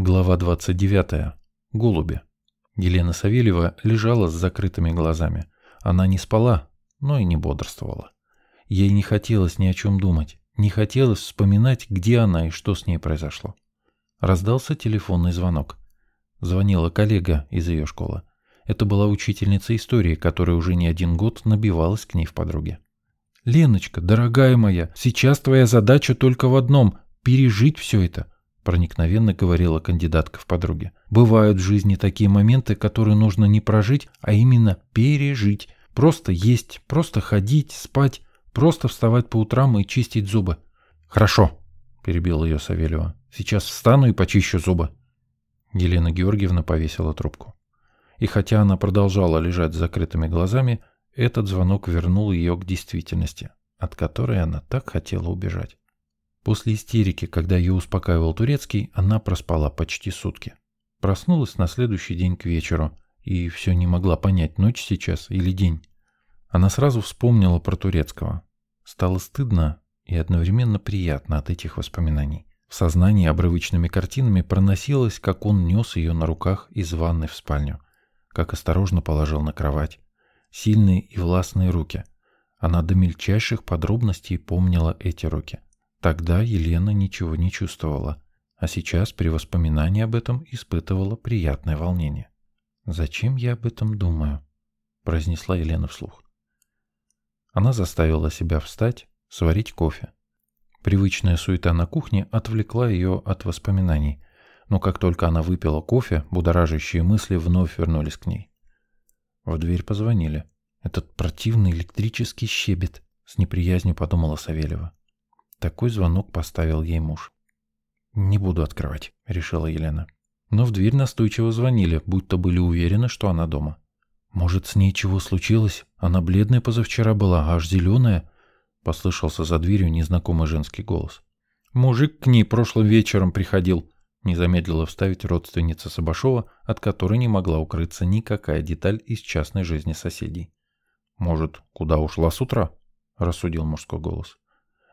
Глава 29. Голуби. Елена Савельева лежала с закрытыми глазами. Она не спала, но и не бодрствовала. Ей не хотелось ни о чем думать, не хотелось вспоминать, где она и что с ней произошло. Раздался телефонный звонок. Звонила коллега из ее школы. Это была учительница истории, которая уже не один год набивалась к ней в подруге. «Леночка, дорогая моя, сейчас твоя задача только в одном – пережить все это проникновенно говорила кандидатка в подруге. Бывают в жизни такие моменты, которые нужно не прожить, а именно пережить. Просто есть, просто ходить, спать, просто вставать по утрам и чистить зубы. Хорошо, перебила ее Савельева. Сейчас встану и почищу зубы. Елена Георгиевна повесила трубку. И хотя она продолжала лежать с закрытыми глазами, этот звонок вернул ее к действительности, от которой она так хотела убежать. После истерики, когда ее успокаивал турецкий, она проспала почти сутки. Проснулась на следующий день к вечеру и все не могла понять, ночь сейчас или день. Она сразу вспомнила про турецкого. Стало стыдно и одновременно приятно от этих воспоминаний. В сознании обрывочными картинами проносилось, как он нес ее на руках из ванной в спальню, как осторожно положил на кровать. Сильные и властные руки. Она до мельчайших подробностей помнила эти руки. Тогда Елена ничего не чувствовала, а сейчас при воспоминании об этом испытывала приятное волнение. «Зачем я об этом думаю?» – произнесла Елена вслух. Она заставила себя встать, сварить кофе. Привычная суета на кухне отвлекла ее от воспоминаний, но как только она выпила кофе, будоражащие мысли вновь вернулись к ней. В дверь позвонили. Этот противный электрический щебет, с неприязнью подумала Савельева. Такой звонок поставил ей муж. «Не буду открывать», — решила Елена. Но в дверь настойчиво звонили, будто были уверены, что она дома. «Может, с ней чего случилось? Она бледная позавчера была, аж зеленая?» — послышался за дверью незнакомый женский голос. «Мужик к ней прошлым вечером приходил», — не замедлила вставить родственница Сабашова, от которой не могла укрыться никакая деталь из частной жизни соседей. «Может, куда ушла с утра?» — рассудил мужской голос.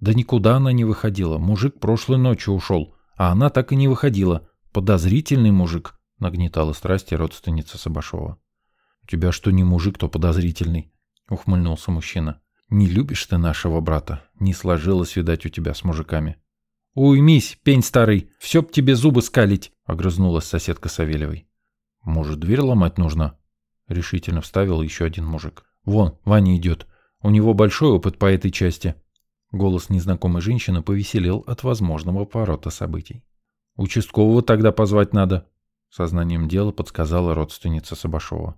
Да никуда она не выходила. Мужик прошлой ночью ушел, а она так и не выходила. Подозрительный мужик, нагнетала страсти родственница Сабашова. У тебя что не мужик, то подозрительный, ухмыльнулся мужчина. Не любишь ты нашего брата. Не сложилось, видать, у тебя с мужиками. Уймись, пень старый, все б тебе зубы скалить, огрызнулась соседка Савельевой. Может, дверь ломать нужно? Решительно вставил еще один мужик. Вон, Ваня идет. У него большой опыт по этой части. Голос незнакомой женщины повеселел от возможного поворота событий. «Участкового тогда позвать надо», — сознанием дела подсказала родственница Сабашова.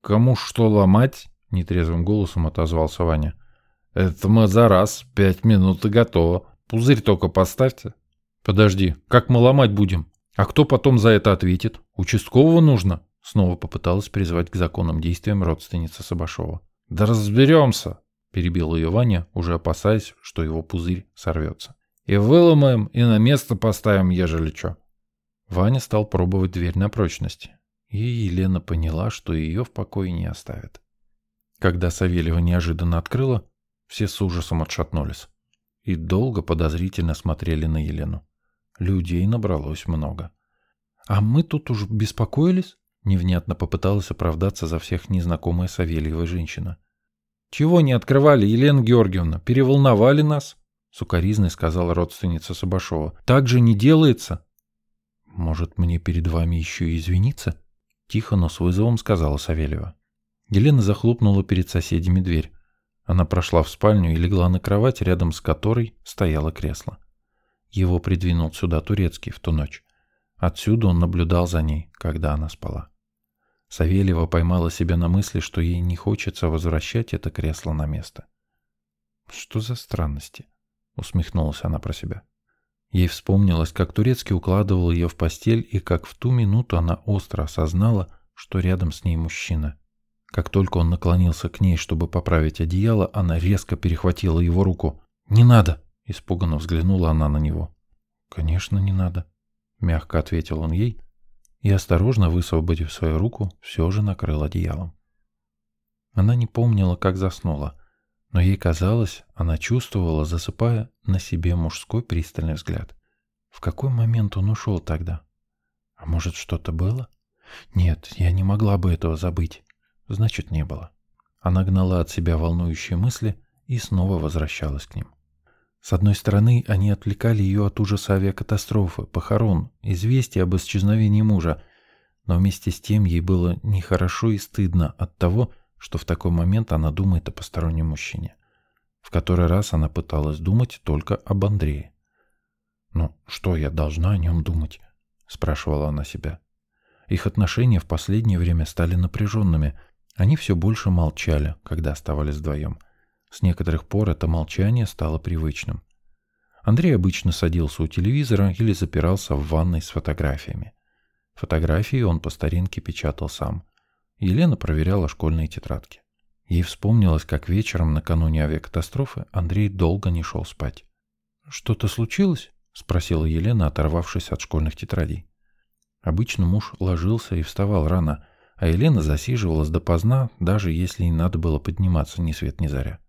«Кому что ломать?» — нетрезвым голосом отозвался Ваня. «Это мы за раз, пять минут и готово. Пузырь только поставьте». «Подожди, как мы ломать будем? А кто потом за это ответит? Участкового нужно?» Снова попыталась призвать к законным действиям родственница Сабашова. «Да разберемся!» Перебил ее Ваня, уже опасаясь, что его пузырь сорвется. «И выломаем, и на место поставим, ежели что». Ваня стал пробовать дверь на прочность, и Елена поняла, что ее в покое не оставят. Когда Савельева неожиданно открыла, все с ужасом отшатнулись и долго подозрительно смотрели на Елену. Людей набралось много. «А мы тут уж беспокоились?» Невнятно попыталась оправдаться за всех незнакомая Савельева женщина. «Чего не открывали, Елена Георгиевна? Переволновали нас?» — сукоризной сказала родственница Сабашова. «Так же не делается». «Может, мне перед вами еще и извиниться?» — тихо, но с вызовом сказала Савельева. Елена захлопнула перед соседями дверь. Она прошла в спальню и легла на кровать, рядом с которой стояло кресло. Его придвинул сюда турецкий в ту ночь. Отсюда он наблюдал за ней, когда она спала. Савельева поймала себя на мысли, что ей не хочется возвращать это кресло на место. «Что за странности?» — усмехнулась она про себя. Ей вспомнилось, как Турецкий укладывал ее в постель, и как в ту минуту она остро осознала, что рядом с ней мужчина. Как только он наклонился к ней, чтобы поправить одеяло, она резко перехватила его руку. «Не надо!» — испуганно взглянула она на него. «Конечно, не надо», — мягко ответил он ей, и, осторожно высвободив свою руку, все же накрыл одеялом. Она не помнила, как заснула, но ей казалось, она чувствовала, засыпая, на себе мужской пристальный взгляд. В какой момент он ушел тогда? А может, что-то было? Нет, я не могла бы этого забыть. Значит, не было. Она гнала от себя волнующие мысли и снова возвращалась к ним. С одной стороны, они отвлекали ее от ужаса авиакатастрофы, похорон, известия об исчезновении мужа, но вместе с тем ей было нехорошо и стыдно от того, что в такой момент она думает о постороннем мужчине. В который раз она пыталась думать только об Андрее. «Ну, что я должна о нем думать?» – спрашивала она себя. Их отношения в последнее время стали напряженными. Они все больше молчали, когда оставались вдвоем. С некоторых пор это молчание стало привычным. Андрей обычно садился у телевизора или запирался в ванной с фотографиями. Фотографии он по старинке печатал сам. Елена проверяла школьные тетрадки. Ей вспомнилось, как вечером накануне авиакатастрофы Андрей долго не шел спать. «Что-то случилось?» – спросила Елена, оторвавшись от школьных тетрадей. Обычно муж ложился и вставал рано, а Елена засиживалась допоздна, даже если ей надо было подниматься ни свет ни заря.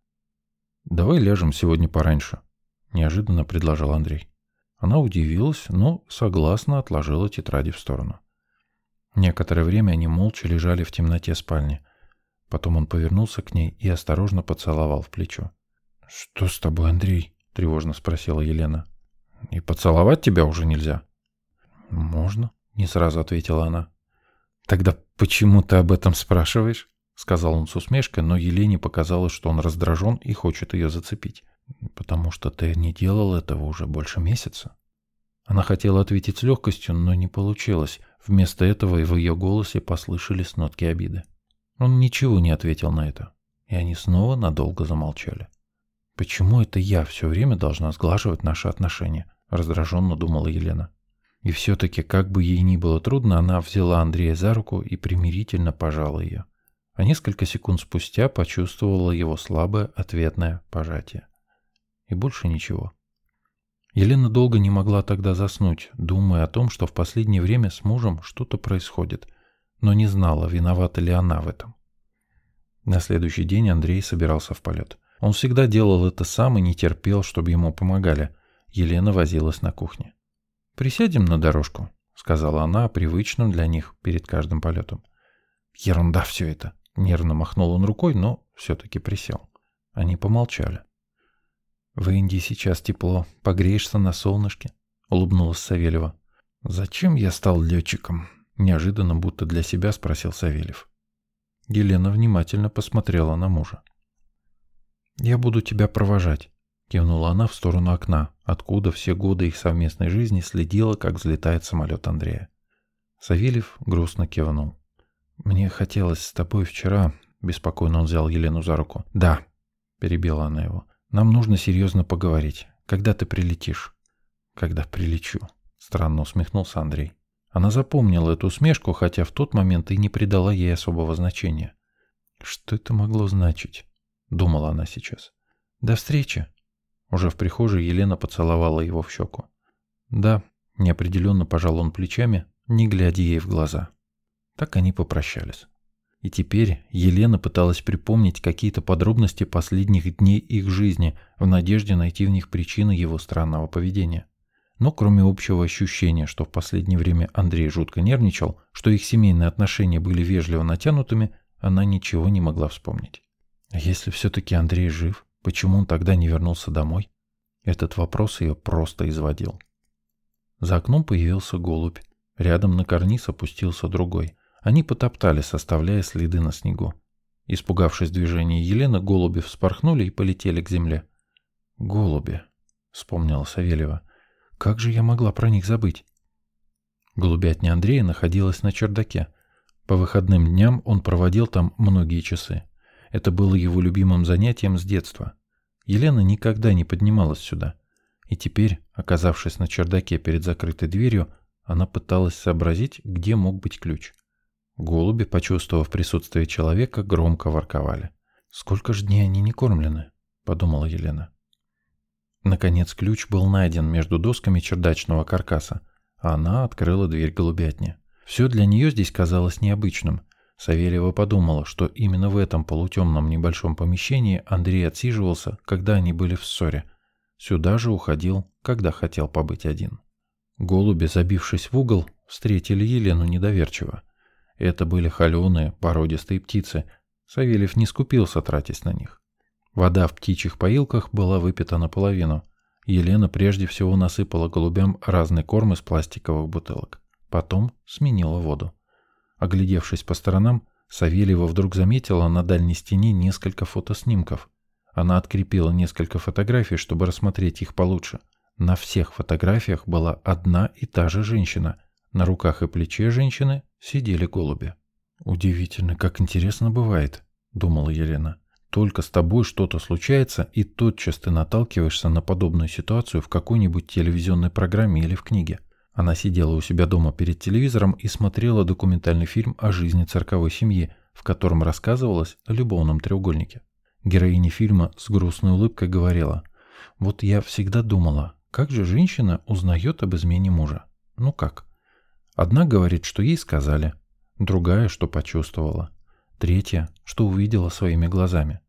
«Давай ляжем сегодня пораньше», – неожиданно предложил Андрей. Она удивилась, но согласно отложила тетради в сторону. Некоторое время они молча лежали в темноте спальни. Потом он повернулся к ней и осторожно поцеловал в плечо. «Что с тобой, Андрей?» — тревожно спросила Елена. «И поцеловать тебя уже нельзя?» «Можно», — не сразу ответила она. «Тогда почему ты об этом спрашиваешь?» — сказал он с усмешкой, но Елене показалось, что он раздражен и хочет ее зацепить. «Потому что ты не делал этого уже больше месяца». Она хотела ответить с легкостью, но не получилось. Вместо этого в ее голосе послышались нотки обиды. Он ничего не ответил на это, и они снова надолго замолчали. «Почему это я все время должна сглаживать наши отношения?» – раздраженно думала Елена. И все-таки, как бы ей ни было трудно, она взяла Андрея за руку и примирительно пожала ее. А несколько секунд спустя почувствовала его слабое ответное пожатие. И больше ничего. Елена долго не могла тогда заснуть, думая о том, что в последнее время с мужем что-то происходит, но не знала, виновата ли она в этом. На следующий день Андрей собирался в полет. Он всегда делал это сам и не терпел, чтобы ему помогали. Елена возилась на кухне. «Присядем на дорожку», — сказала она привычным для них перед каждым полетом. «Ерунда все это», — нервно махнул он рукой, но все-таки присел. Они помолчали. «В Индии сейчас тепло. Погреешься на солнышке?» — улыбнулась Савельева. «Зачем я стал летчиком?» — неожиданно, будто для себя спросил Савельев. Елена внимательно посмотрела на мужа. «Я буду тебя провожать», — кивнула она в сторону окна, откуда все годы их совместной жизни следила, как взлетает самолет Андрея. Савельев грустно кивнул. «Мне хотелось с тобой вчера...» — беспокойно он взял Елену за руку. «Да», — перебила она его. Нам нужно серьезно поговорить. Когда ты прилетишь? Когда прилечу. Странно усмехнулся Андрей. Она запомнила эту усмешку, хотя в тот момент и не придала ей особого значения. Что это могло значить? Думала она сейчас. До встречи. Уже в прихожей Елена поцеловала его в щеку. Да, неопределенно пожал он плечами, не глядя ей в глаза. Так они попрощались. И теперь Елена пыталась припомнить какие-то подробности последних дней их жизни в надежде найти в них причины его странного поведения. Но кроме общего ощущения, что в последнее время Андрей жутко нервничал, что их семейные отношения были вежливо натянутыми, она ничего не могла вспомнить. А если все-таки Андрей жив, почему он тогда не вернулся домой? Этот вопрос ее просто изводил. За окном появился голубь. Рядом на карниз опустился другой – они потоптались, оставляя следы на снегу. Испугавшись движения Елены, голуби вспорхнули и полетели к земле. «Голуби», — вспомнила Савельева. «Как же я могла про них забыть?» Голубятня Андрея находилась на чердаке. По выходным дням он проводил там многие часы. Это было его любимым занятием с детства. Елена никогда не поднималась сюда. И теперь, оказавшись на чердаке перед закрытой дверью, она пыталась сообразить, где мог быть ключ. Голуби, почувствовав присутствие человека, громко ворковали. «Сколько ж дней они не кормлены?» — подумала Елена. Наконец ключ был найден между досками чердачного каркаса, а она открыла дверь голубятни. Все для нее здесь казалось необычным. Савельева подумала, что именно в этом полутемном небольшом помещении Андрей отсиживался, когда они были в ссоре. Сюда же уходил, когда хотел побыть один. Голуби, забившись в угол, встретили Елену недоверчиво. Это были холеные, породистые птицы. Савельев не скупился, тратясь на них. Вода в птичьих поилках была выпита наполовину. Елена прежде всего насыпала голубям разный корм из пластиковых бутылок. Потом сменила воду. Оглядевшись по сторонам, Савельева вдруг заметила на дальней стене несколько фотоснимков. Она открепила несколько фотографий, чтобы рассмотреть их получше. На всех фотографиях была одна и та же женщина. На руках и плече женщины сидели голуби. «Удивительно, как интересно бывает», — думала Елена. «Только с тобой что-то случается, и тотчас ты наталкиваешься на подобную ситуацию в какой-нибудь телевизионной программе или в книге. Она сидела у себя дома перед телевизором и смотрела документальный фильм о жизни цирковой семьи, в котором рассказывалось о любовном треугольнике. Героиня фильма с грустной улыбкой говорила, «Вот я всегда думала, как же женщина узнает об измене мужа? Ну как? Одна говорит, что ей сказали, другая, что почувствовала, третья, что увидела своими глазами.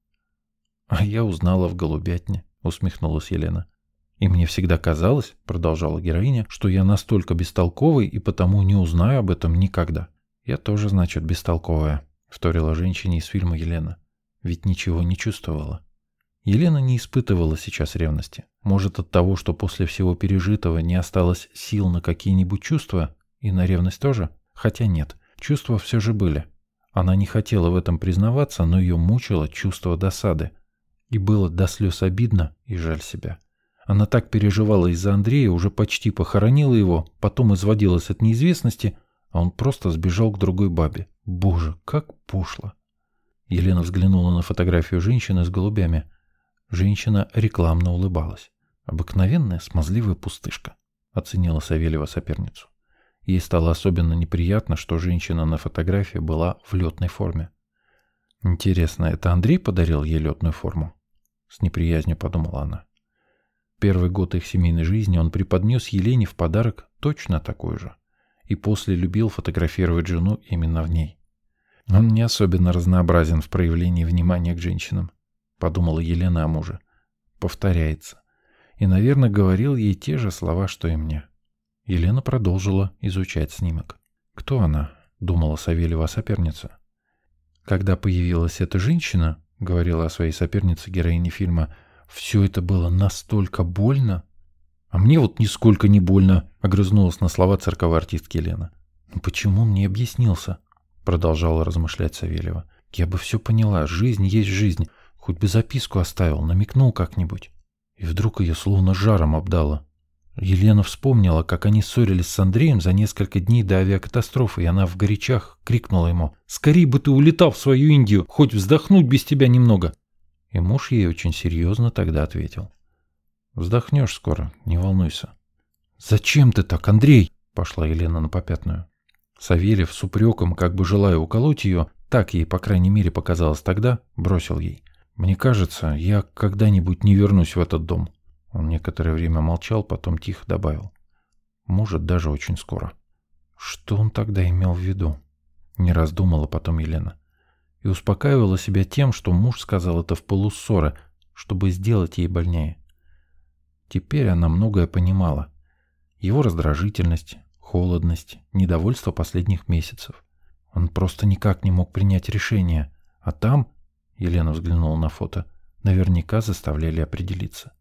А я узнала в голубятне, усмехнулась Елена. И мне всегда казалось, продолжала героиня, что я настолько бестолковый и потому не узнаю об этом никогда. Я тоже, значит, бестолковая, вторила женщине из фильма Елена. Ведь ничего не чувствовала. Елена не испытывала сейчас ревности. Может, от того, что после всего пережитого не осталось сил на какие-нибудь чувства, и на ревность тоже? Хотя нет, чувства все же были. Она не хотела в этом признаваться, но ее мучило чувство досады. И было до слез обидно и жаль себя. Она так переживала из-за Андрея, уже почти похоронила его, потом изводилась от неизвестности, а он просто сбежал к другой бабе. Боже, как пошло. Елена взглянула на фотографию женщины с голубями. Женщина рекламно улыбалась. Обыкновенная смазливая пустышка, оценила Савельева соперницу. Ей стало особенно неприятно, что женщина на фотографии была в летной форме. Интересно, это Андрей подарил ей летную форму? С неприязнью подумала она. Первый год их семейной жизни он преподнес Елене в подарок точно такой же. И после любил фотографировать жену именно в ней. Он не особенно разнообразен в проявлении внимания к женщинам, подумала Елена о муже. Повторяется. И, наверное, говорил ей те же слова, что и мне. Елена продолжила изучать снимок. Кто она? Думала Савельева соперница. Когда появилась эта женщина, говорила о своей сопернице героине фильма все это было настолько больно. А мне вот нисколько не больно, огрызнулась на слова цирковой артистки Лена. Ну почему он не объяснился? Продолжала размышлять Савельева. Я бы все поняла, жизнь есть жизнь. Хоть бы записку оставил, намекнул как-нибудь. И вдруг ее словно жаром обдало. Елена вспомнила, как они ссорились с Андреем за несколько дней до авиакатастрофы, и она в горячах крикнула ему «Скорей бы ты улетал в свою Индию, хоть вздохнуть без тебя немного!» И муж ей очень серьезно тогда ответил. «Вздохнешь скоро, не волнуйся». «Зачем ты так, Андрей?» — пошла Елена на попятную. Савельев с упреком, как бы желая уколоть ее, так ей, по крайней мере, показалось тогда, бросил ей. «Мне кажется, я когда-нибудь не вернусь в этот дом». Он некоторое время молчал, потом тихо добавил. «Может, даже очень скоро». Что он тогда имел в виду? Не раздумала потом Елена и успокаивала себя тем, что муж сказал это в полуссоры, чтобы сделать ей больнее. Теперь она многое понимала. Его раздражительность, холодность, недовольство последних месяцев. Он просто никак не мог принять решение, а там, Елена взглянула на фото, наверняка заставляли определиться.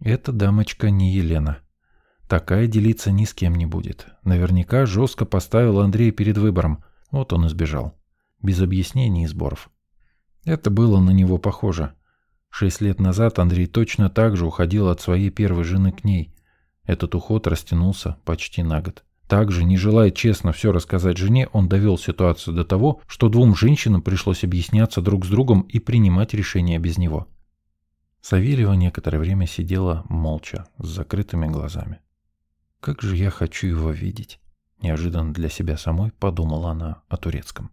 Эта дамочка не Елена. Такая делиться ни с кем не будет. Наверняка жестко поставил Андрея перед выбором. Вот он и сбежал без объяснений и сборов. Это было на него похоже. Шесть лет назад Андрей точно так же уходил от своей первой жены к ней. Этот уход растянулся почти на год. Также, не желая честно все рассказать жене, он довел ситуацию до того, что двум женщинам пришлось объясняться друг с другом и принимать решения без него. Савельева некоторое время сидела молча, с закрытыми глазами. «Как же я хочу его видеть!» Неожиданно для себя самой подумала она о турецком.